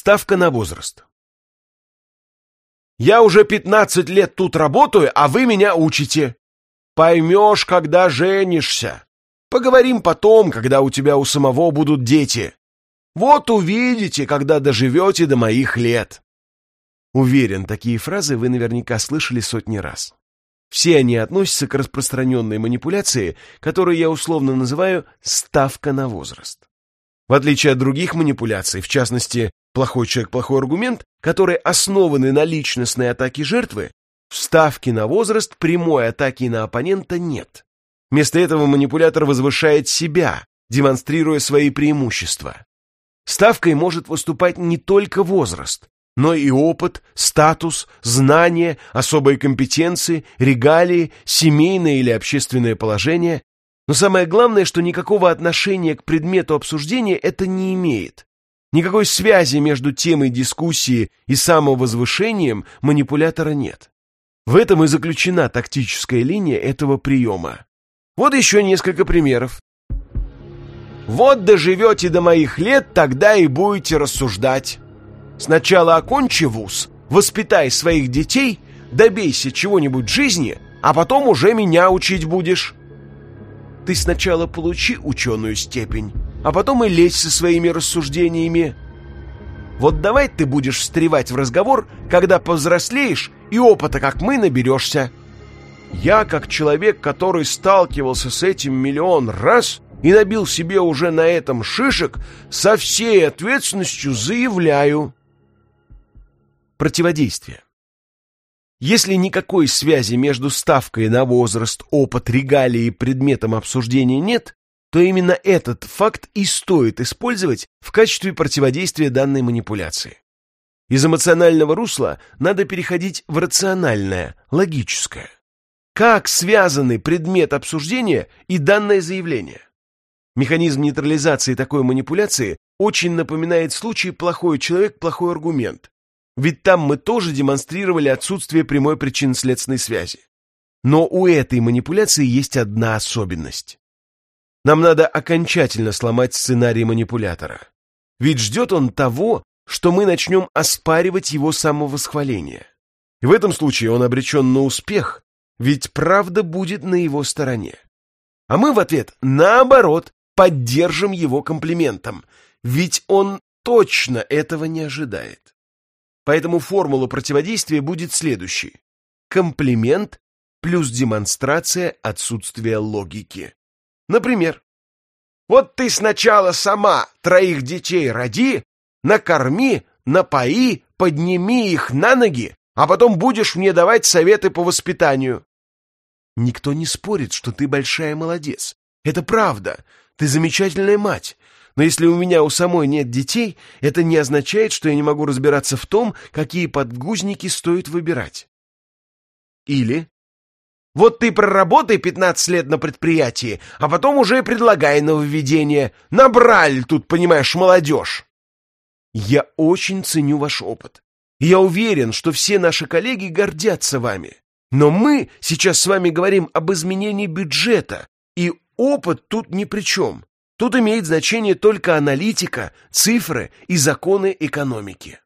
Ставка на возраст. Я уже 15 лет тут работаю, а вы меня учите. Поймешь, когда женишься. Поговорим потом, когда у тебя у самого будут дети. Вот увидите, когда доживете до моих лет. Уверен, такие фразы вы наверняка слышали сотни раз. Все они относятся к распространенной манипуляции, которую я условно называю «ставка на возраст». В отличие от других манипуляций, в частности, «плохой человек – плохой аргумент», которые основаны на личностной атаке жертвы, в ставке на возраст прямой атаки на оппонента нет. Вместо этого манипулятор возвышает себя, демонстрируя свои преимущества. Ставкой может выступать не только возраст, но и опыт, статус, знания, особые компетенции, регалии, семейное или общественное положение. Но самое главное, что никакого отношения к предмету обсуждения это не имеет. Никакой связи между темой дискуссии и самовозвышением манипулятора нет. В этом и заключена тактическая линия этого приема. Вот еще несколько примеров. Вот доживете до моих лет, тогда и будете рассуждать. Сначала окончи вуз, воспитай своих детей, добейся чего-нибудь в жизни, а потом уже меня учить будешь. Ты сначала получи ученую степень, а потом и лезь со своими рассуждениями. Вот давай ты будешь встревать в разговор, когда повзрослеешь и опыта, как мы, наберешься. Я, как человек, который сталкивался с этим миллион раз, и набил себе уже на этом шишек, со всей ответственностью заявляю. Противодействие. Если никакой связи между ставкой на возраст, опыт, регалии и предметом обсуждения нет, то именно этот факт и стоит использовать в качестве противодействия данной манипуляции. Из эмоционального русла надо переходить в рациональное, логическое. Как связаны предмет обсуждения и данное заявление? Механизм нейтрализации такой манипуляции очень напоминает случай «плохой человек, плохой аргумент». Ведь там мы тоже демонстрировали отсутствие прямой причинно-следственной связи. Но у этой манипуляции есть одна особенность. Нам надо окончательно сломать сценарий манипулятора. Ведь ждет он того, что мы начнем оспаривать его самовосхваление. И в этом случае он обречен на успех, ведь правда будет на его стороне. А мы в ответ, наоборот, поддержим его комплиментом, ведь он точно этого не ожидает. Поэтому формула противодействия будет следующей. Комплимент плюс демонстрация отсутствия логики. Например, вот ты сначала сама троих детей роди, накорми, напои, подними их на ноги, а потом будешь мне давать советы по воспитанию. Никто не спорит, что ты большая молодец. Это правда. Ты замечательная мать. Но если у меня у самой нет детей, это не означает, что я не могу разбираться в том, какие подгузники стоит выбирать. Или вот ты проработай 15 лет на предприятии, а потом уже предлагай нововведение. Набрали тут, понимаешь, молодежь. Я очень ценю ваш опыт. я уверен, что все наши коллеги гордятся вами. Но мы сейчас с вами говорим об изменении бюджета, и Опыт тут ни при чем. Тут имеет значение только аналитика, цифры и законы экономики.